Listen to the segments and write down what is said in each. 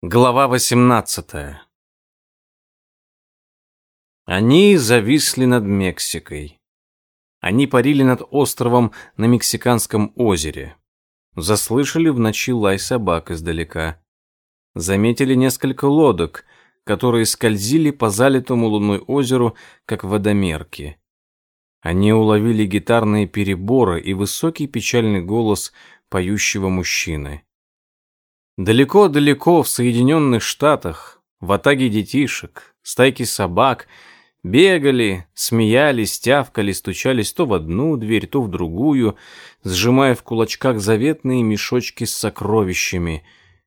Глава 18 Они зависли над Мексикой. Они парили над островом на Мексиканском озере. Заслышали в ночи лай собак издалека. Заметили несколько лодок, которые скользили по залитому луной озеру, как водомерки. Они уловили гитарные переборы и высокий печальный голос поющего мужчины. Далеко-далеко в Соединенных Штатах в атаге детишек, стайки собак бегали, смеялись, тявкали, стучались то в одну дверь, то в другую, сжимая в кулачках заветные мешочки с сокровищами,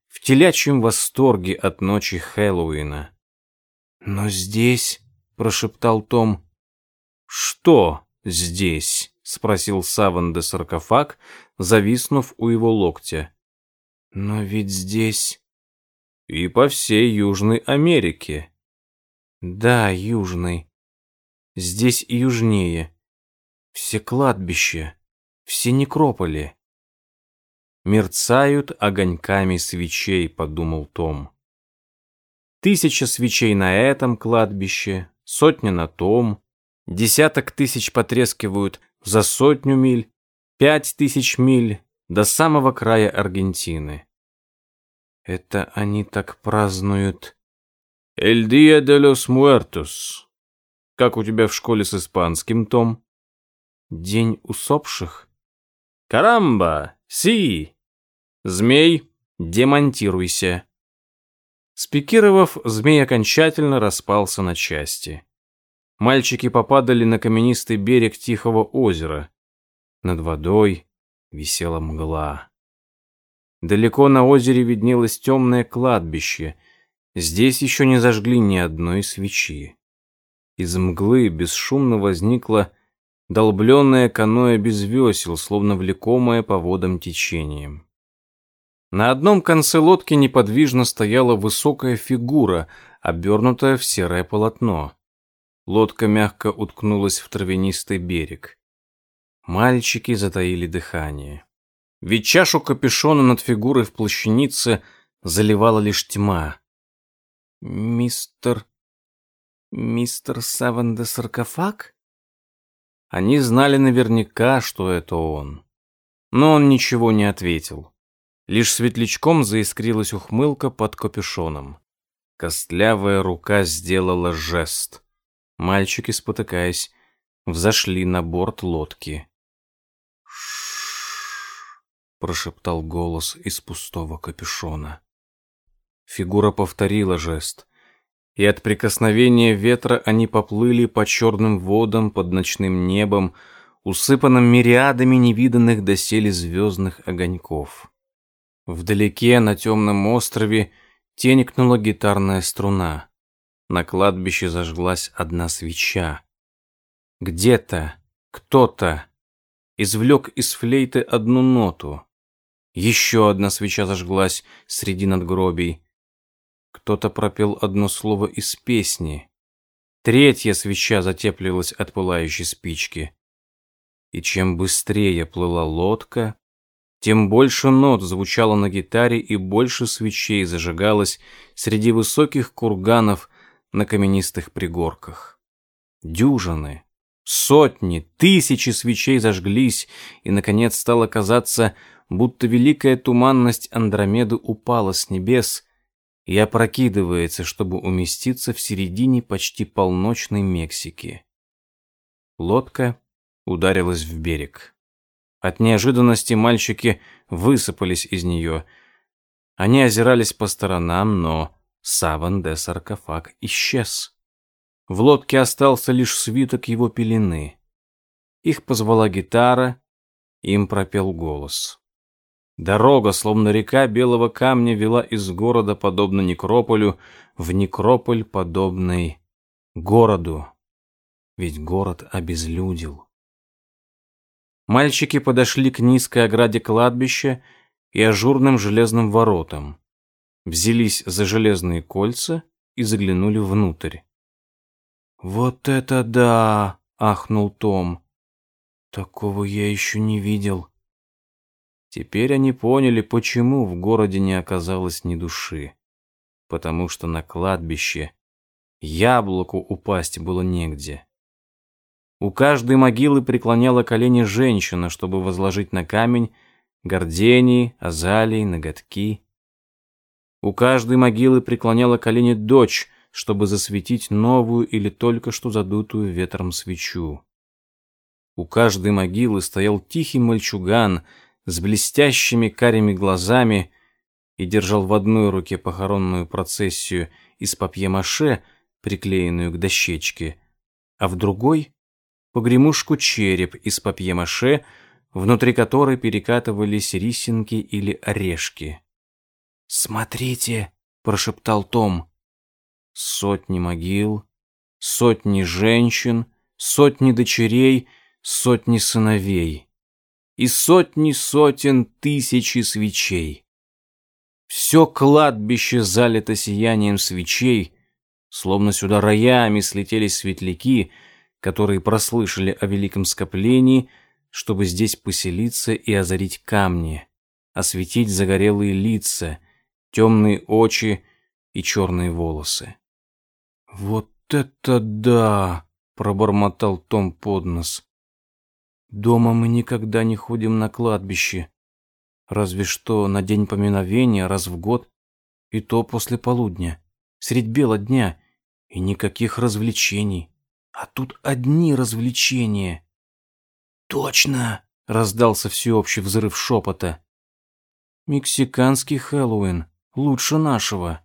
в телячьем восторге от ночи Хэллоуина. «Но здесь...» — прошептал Том. «Что здесь?» — спросил Саван де саркофаг, зависнув у его локтя. Но ведь здесь... И по всей Южной Америке. Да, Южной. Здесь южнее. Все кладбища, все некрополи. Мерцают огоньками свечей, подумал Том. Тысяча свечей на этом кладбище, сотня на том, десяток тысяч потрескивают за сотню миль, пять тысяч миль до самого края Аргентины. Это они так празднуют «Эль Дия де лос Муэртос». Как у тебя в школе с испанским, Том? День усопших? Карамба! Си! Змей, демонтируйся. Спикировав, змей окончательно распался на части. Мальчики попадали на каменистый берег тихого озера. Над водой висела мгла. Далеко на озере виднелось темное кладбище. Здесь еще не зажгли ни одной свечи. Из мглы бесшумно возникло долбленное каноэ без весел, словно влекомое по водам течением. На одном конце лодки неподвижно стояла высокая фигура, обернутая в серое полотно. Лодка мягко уткнулась в травянистый берег. Мальчики затаили дыхание. Ведь чашу капюшона над фигурой в плащанице заливала лишь тьма. «Мистер... мистер Севен де саркофаг?» Они знали наверняка, что это он. Но он ничего не ответил. Лишь светлячком заискрилась ухмылка под капюшоном. Костлявая рука сделала жест. Мальчики, спотыкаясь, взошли на борт лодки прошептал голос из пустого капюшона. Фигура повторила жест, и от прикосновения ветра они поплыли по черным водам под ночным небом, усыпанным мириадами невиданных доселе звездных огоньков. Вдалеке на темном острове тенькнула гитарная струна. На кладбище зажглась одна свеча. Где-то кто-то извлек из флейты одну ноту. Еще одна свеча зажглась среди надгробий. Кто-то пропел одно слово из песни. Третья свеча затеплилась от пылающей спички. И чем быстрее плыла лодка, тем больше нот звучало на гитаре и больше свечей зажигалось среди высоких курганов на каменистых пригорках. Дюжины, сотни, тысячи свечей зажглись, и, наконец, стало казаться, будто великая туманность Андромеды упала с небес и опрокидывается, чтобы уместиться в середине почти полночной Мексики. Лодка ударилась в берег. От неожиданности мальчики высыпались из нее. Они озирались по сторонам, но саван де саркофаг исчез. В лодке остался лишь свиток его пелены. Их позвала гитара, им пропел голос. Дорога, словно река белого камня, вела из города, подобно некрополю, в некрополь, подобный городу. Ведь город обезлюдил. Мальчики подошли к низкой ограде кладбища и ажурным железным воротам. Взялись за железные кольца и заглянули внутрь. «Вот это да!» — ахнул Том. «Такого я еще не видел». Теперь они поняли, почему в городе не оказалось ни души. потому что на кладбище яблоку упасть было негде. У каждой могилы преклоняла колени женщина, чтобы возложить на камень гордении, азалии, ноготки. У каждой могилы преклоняла колени дочь, чтобы засветить новую или только что задутую ветром свечу. У каждой могилы стоял тихий мальчуган с блестящими карими глазами и держал в одной руке похоронную процессию из папье-маше, приклеенную к дощечке, а в другой погремушку череп из папье-маше, внутри которой перекатывались рисинки или орешки. «Смотрите!» — прошептал Том. Сотни могил, сотни женщин, сотни дочерей, сотни сыновей и сотни сотен тысячи свечей. Все кладбище залито сиянием свечей, словно сюда роями слетелись светляки — которые прослышали о великом скоплении, чтобы здесь поселиться и озарить камни, осветить загорелые лица, темные очи и черные волосы. «Вот это да!» — пробормотал Том под нос. «Дома мы никогда не ходим на кладбище, разве что на день поминовения раз в год, и то после полудня, средь бела дня, и никаких развлечений. А тут одни развлечения. Точно, раздался всеобщий взрыв шепота. Мексиканский Хэллоуин лучше нашего.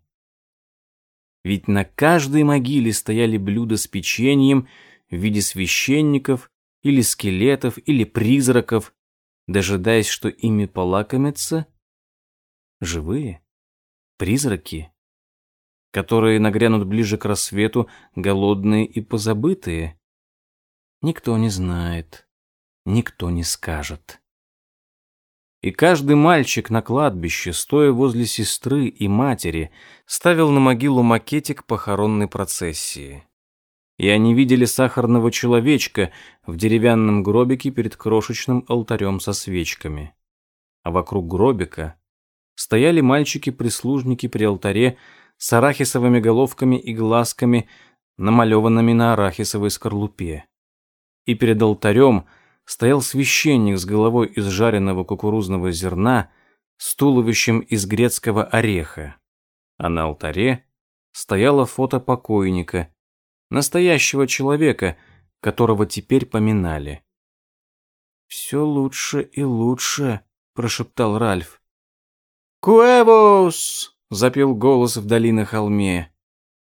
Ведь на каждой могиле стояли блюда с печеньем в виде священников или скелетов или призраков, дожидаясь, что ими полакомятся живые призраки которые нагрянут ближе к рассвету, голодные и позабытые? Никто не знает, никто не скажет. И каждый мальчик на кладбище, стоя возле сестры и матери, ставил на могилу макетик похоронной процессии. И они видели сахарного человечка в деревянном гробике перед крошечным алтарем со свечками. А вокруг гробика стояли мальчики-прислужники при алтаре с арахисовыми головками и глазками, намалеванными на арахисовой скорлупе. И перед алтарем стоял священник с головой из жареного кукурузного зерна, с туловищем из грецкого ореха. А на алтаре стояло фото покойника, настоящего человека, которого теперь поминали. «Все лучше и лучше», — прошептал Ральф. «Куэвус!» запел голос вдали на холме.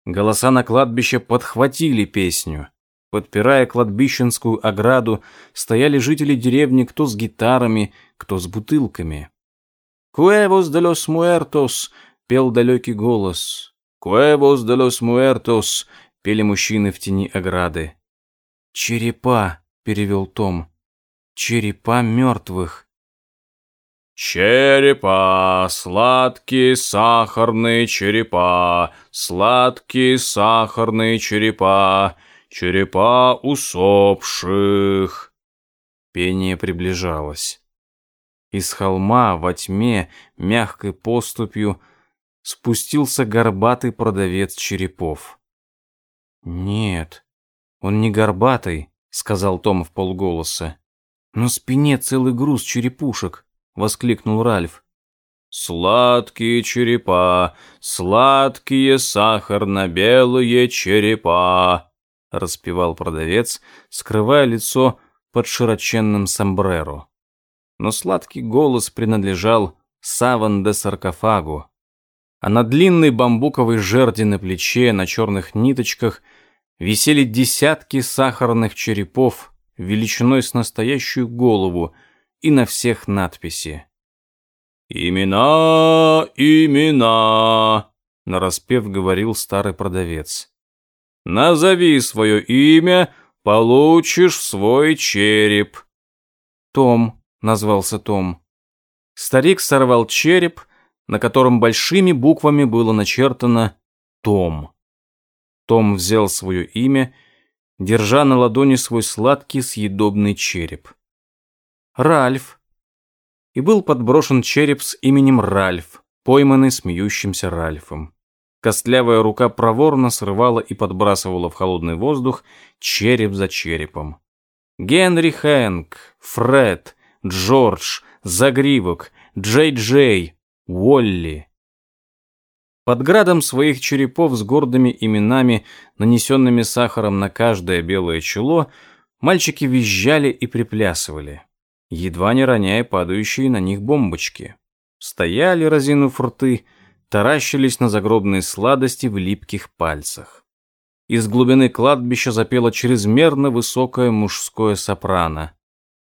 Голоса на кладбище подхватили песню. Подпирая кладбищенскую ограду, стояли жители деревни кто с гитарами, кто с бутылками. «Куэвос де лос муэртос!» — пел далекий голос. «Куэвос де лос муэртос!» — пели мужчины в тени ограды. «Черепа!» — перевел Том. «Черепа мертвых!» Черепа, сладкие сахарные черепа, сладкие сахарные черепа, черепа усопших. Пение приближалось. Из холма во тьме мягкой поступью спустился горбатый продавец черепов. «Нет, он не горбатый», — сказал Том в полголоса. «На спине целый груз черепушек. — воскликнул Ральф. «Сладкие черепа, сладкие сахарно-белые черепа», — распевал продавец, скрывая лицо под широченным сомбреро. Но сладкий голос принадлежал Саван де саркофагу, а на длинной бамбуковой жерди на плече на черных ниточках висели десятки сахарных черепов величиной с настоящую голову — и на всех надписи. «Имена, имена!» — нараспев говорил старый продавец. «Назови свое имя, получишь свой череп». «Том», — назвался Том. Старик сорвал череп, на котором большими буквами было начертано «Том». Том взял свое имя, держа на ладони свой сладкий съедобный череп. Ральф. И был подброшен череп с именем Ральф, пойманный смеющимся Ральфом. Костлявая рука проворно срывала и подбрасывала в холодный воздух череп за черепом. Генри Хэнк, Фред, Джордж, Загривок, Джей-Джей, Уолли. Под градом своих черепов с гордыми именами, нанесенными сахаром на каждое белое чело, мальчики визжали и приплясывали, едва не роняя падающие на них бомбочки. Стояли, разинув рты, таращились на загробные сладости в липких пальцах. Из глубины кладбища запело чрезмерно высокое мужское сопрано.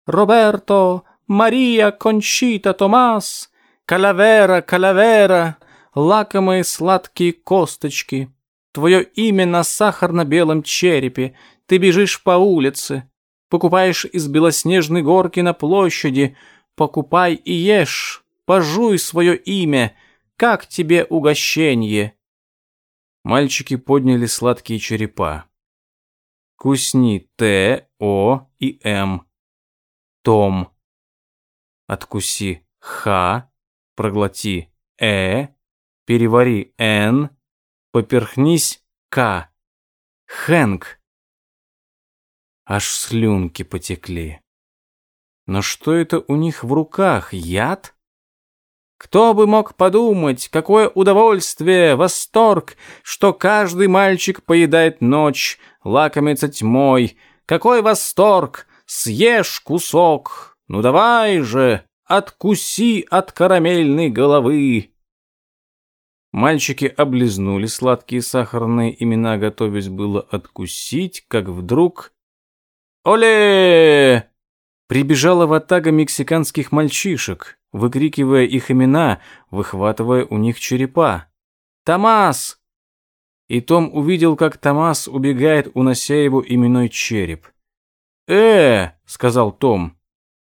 «Роберто, Мария, Кончита, Томас, Калавера, Калавера, лакомые сладкие косточки. Твое имя на сахарно-белом черепе. Ты бежишь по улице, покупаешь из белоснежной горки на площади. Покупай и ешь, пожуй свое имя» Как тебе угощение?» Мальчики подняли сладкие черепа. «Кусни Т, О и М. Том. Откуси Х, проглоти Э, перевари Н, поперхнись К. Хэнк. Аж слюнки потекли. Но что это у них в руках? Яд? Кто бы мог подумать, какое удовольствие, восторг, что каждый мальчик поедает ночь, лакомится тьмой. Какой восторг! Съешь кусок! Ну давай же, откуси от карамельной головы!» Мальчики облизнули сладкие сахарные имена, готовясь было откусить, как вдруг... «Оле!» Прибежала ватага мексиканских мальчишек выкрикивая их имена, выхватывая у них черепа. «Томас!» И Том увидел, как Томас убегает, унося его именной череп. «Э!» — сказал Том.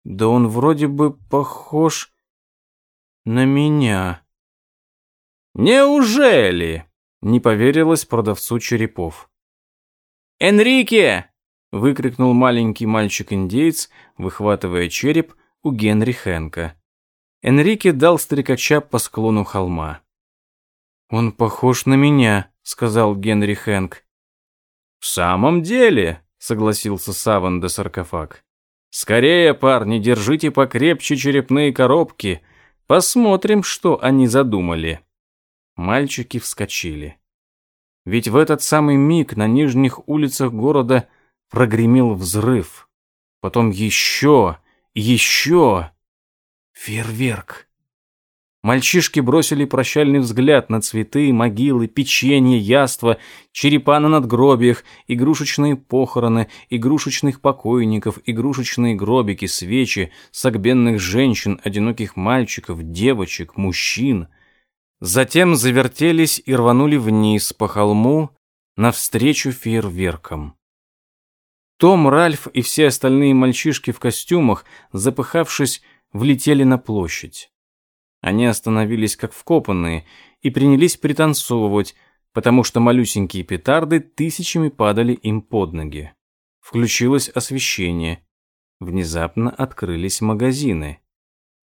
«Да он вроде бы похож на меня». «Неужели?» — не поверилось продавцу черепов. «Энрике!» — выкрикнул маленький мальчик-индейец, выхватывая череп у Генри Хэнка. Энрике дал стрекача по склону холма. «Он похож на меня», — сказал Генри Хэнк. «В самом деле», — согласился Саван де Саркофаг. «Скорее, парни, держите покрепче черепные коробки. Посмотрим, что они задумали». Мальчики вскочили. Ведь в этот самый миг на нижних улицах города прогремел взрыв. Потом еще, еще... Фейерверк. Мальчишки бросили прощальный взгляд на цветы, могилы, печенье, яства, черепа на надгробиях, игрушечные похороны, игрушечных покойников, игрушечные гробики, свечи, согбенных женщин, одиноких мальчиков, девочек, мужчин. Затем завертелись и рванули вниз по холму навстречу фейерверкам. Том, Ральф и все остальные мальчишки в костюмах, запыхавшись, влетели на площадь. Они остановились как вкопанные и принялись пританцовывать, потому что малюсенькие петарды тысячами падали им под ноги. Включилось освещение. Внезапно открылись магазины.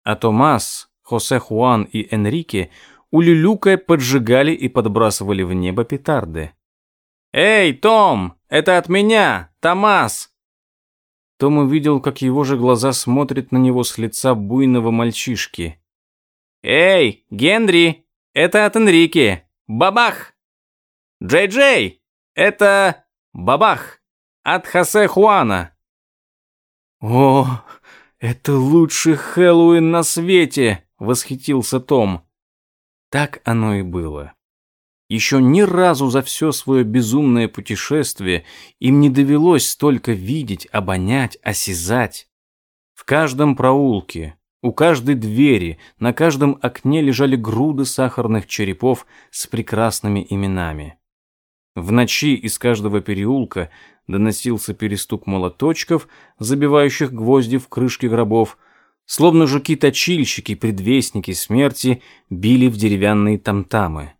А Томас, Хосе Хуан и Энрике улюлюкая поджигали и подбрасывали в небо петарды. «Эй, Том, это от меня, Томас!» Том увидел, как его же глаза смотрят на него с лица буйного мальчишки. «Эй, Генри, это от Энрике! Бабах! Джей-Джей, это бабах! От Хосе Хуана!» «О, это лучший Хэллоуин на свете!» — восхитился Том. Так оно и было. Еще ни разу за все свое безумное путешествие им не довелось столько видеть, обонять, осязать. В каждом проулке, у каждой двери, на каждом окне лежали груды сахарных черепов с прекрасными именами. В ночи из каждого переулка доносился перестук молоточков, забивающих гвозди в крышки гробов, словно жуки-точильщики, предвестники смерти, били в деревянные тамтамы.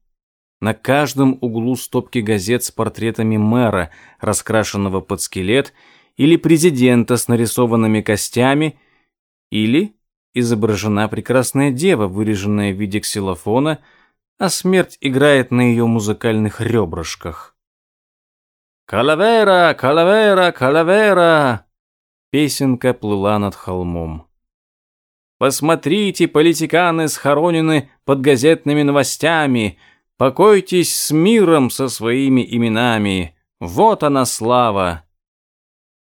На каждом углу стопки газет с портретами мэра, раскрашенного под скелет, или президента с нарисованными костями, или изображена прекрасная дева, выреженная в виде ксилофона, а смерть играет на ее музыкальных ребрышках. «Калавера, калавера, калавера!» Песенка плыла над холмом. «Посмотрите, политиканы схоронены под газетными новостями. Покойтесь с миром со своими именами. Вот она слава!»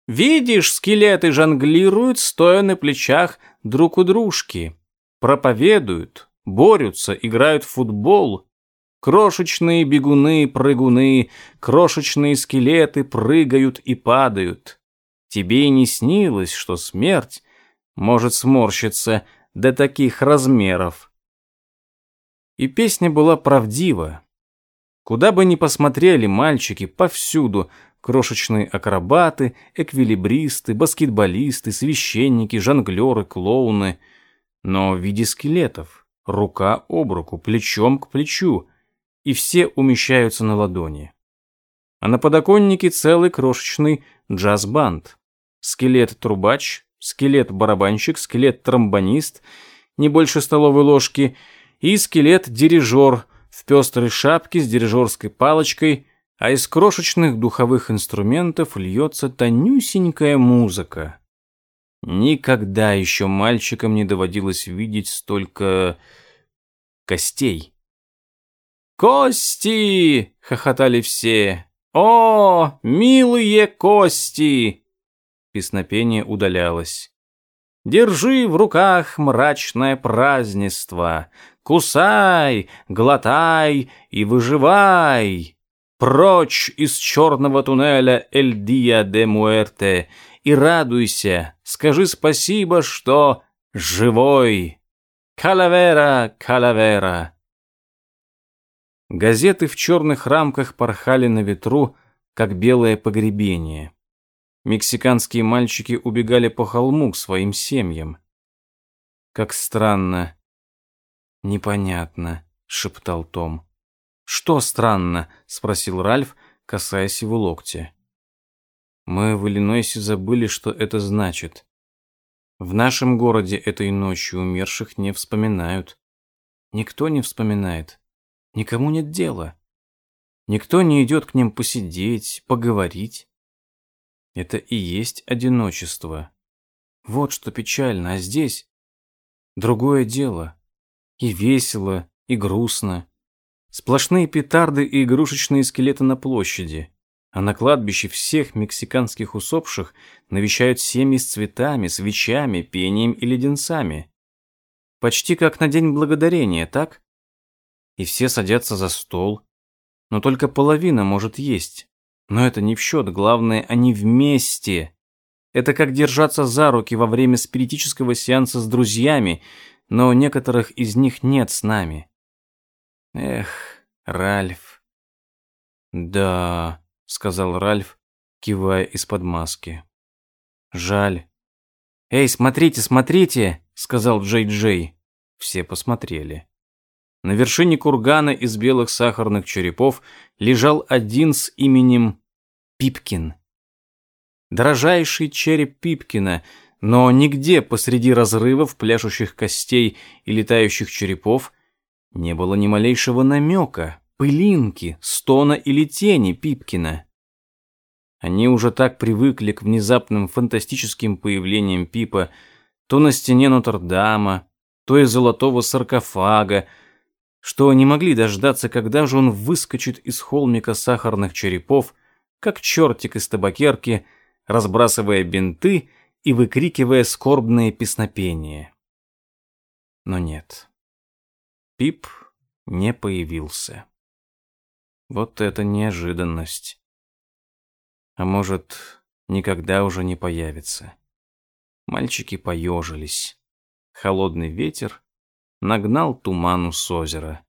Видишь, скелеты жонглируют, стоя на плечах друг у дружки. Проповедуют, борются, играют в футбол. Крошечные бегуны-прыгуны, крошечные скелеты прыгают и падают. Тебе и не снилось, что смерть может сморщиться до таких размеров. И песня была правдива. Куда бы ни посмотрели мальчики, повсюду крошечные акробаты, эквилибристы, баскетболисты, священники, жонглеры, клоуны, но в виде скелетов, рука об руку, плечом к плечу, и все умещаются на ладони. А на подоконнике целый крошечный джаз-банд. Скелет-трубач, скелет-барабанщик, скелет-тромбонист, не больше столовой ложки, и скелет-дирижер в пестрой шапке с дирижерской палочкой, а из крошечных духовых инструментов льется тонюсенькая музыка. Никогда еще мальчикам не доводилось видеть столько костей. «Кости!» — хохотали все. «О, милые кости!» Песнопение удалялось. «Держи в руках мрачное празднество, кусай, глотай и выживай!» Прочь из черного туннеля Эль Дия де Муэрте и радуйся, скажи спасибо, что живой. Калавера, калавера. Газеты в черных рамках порхали на ветру, как белое погребение. Мексиканские мальчики убегали по холму к своим семьям. Как странно. Непонятно, шептал Том. Что странно? спросил Ральф, касаясь его локтя. Мы в Иллинойсе забыли, что это значит. В нашем городе этой ночью умерших не вспоминают. Никто не вспоминает. Никому нет дела. Никто не идет к ним посидеть, поговорить. Это и есть одиночество. Вот что печально, а здесь другое дело. И весело, и грустно. Сплошные петарды и игрушечные скелеты на площади. А на кладбище всех мексиканских усопших навещают семьи с цветами, свечами, пением и леденцами. Почти как на День Благодарения, так? И все садятся за стол. Но только половина может есть. Но это не в счет, главное, они вместе. Это как держаться за руки во время спиритического сеанса с друзьями, но некоторых из них нет с нами. Эх, Ральф. Да, сказал Ральф, кивая из-под маски. Жаль. Эй, смотрите, смотрите, сказал Джей-Джей. Все посмотрели. На вершине кургана из белых сахарных черепов лежал один с именем Пипкин. Дорожайший череп Пипкина, но нигде посреди разрывов пляшущих костей и летающих черепов не было ни малейшего намека, пылинки, стона или тени Пипкина. Они уже так привыкли к внезапным фантастическим появлениям Пипа то на стене Нотр-Дама, то из золотого саркофага, что не могли дождаться, когда же он выскочит из холмика сахарных черепов, как чертик из табакерки, разбрасывая бинты и выкрикивая скорбные песнопения. Но нет. Пип не появился. Вот это неожиданность. А может, никогда уже не появится. Мальчики поежились. Холодный ветер нагнал туману с озера.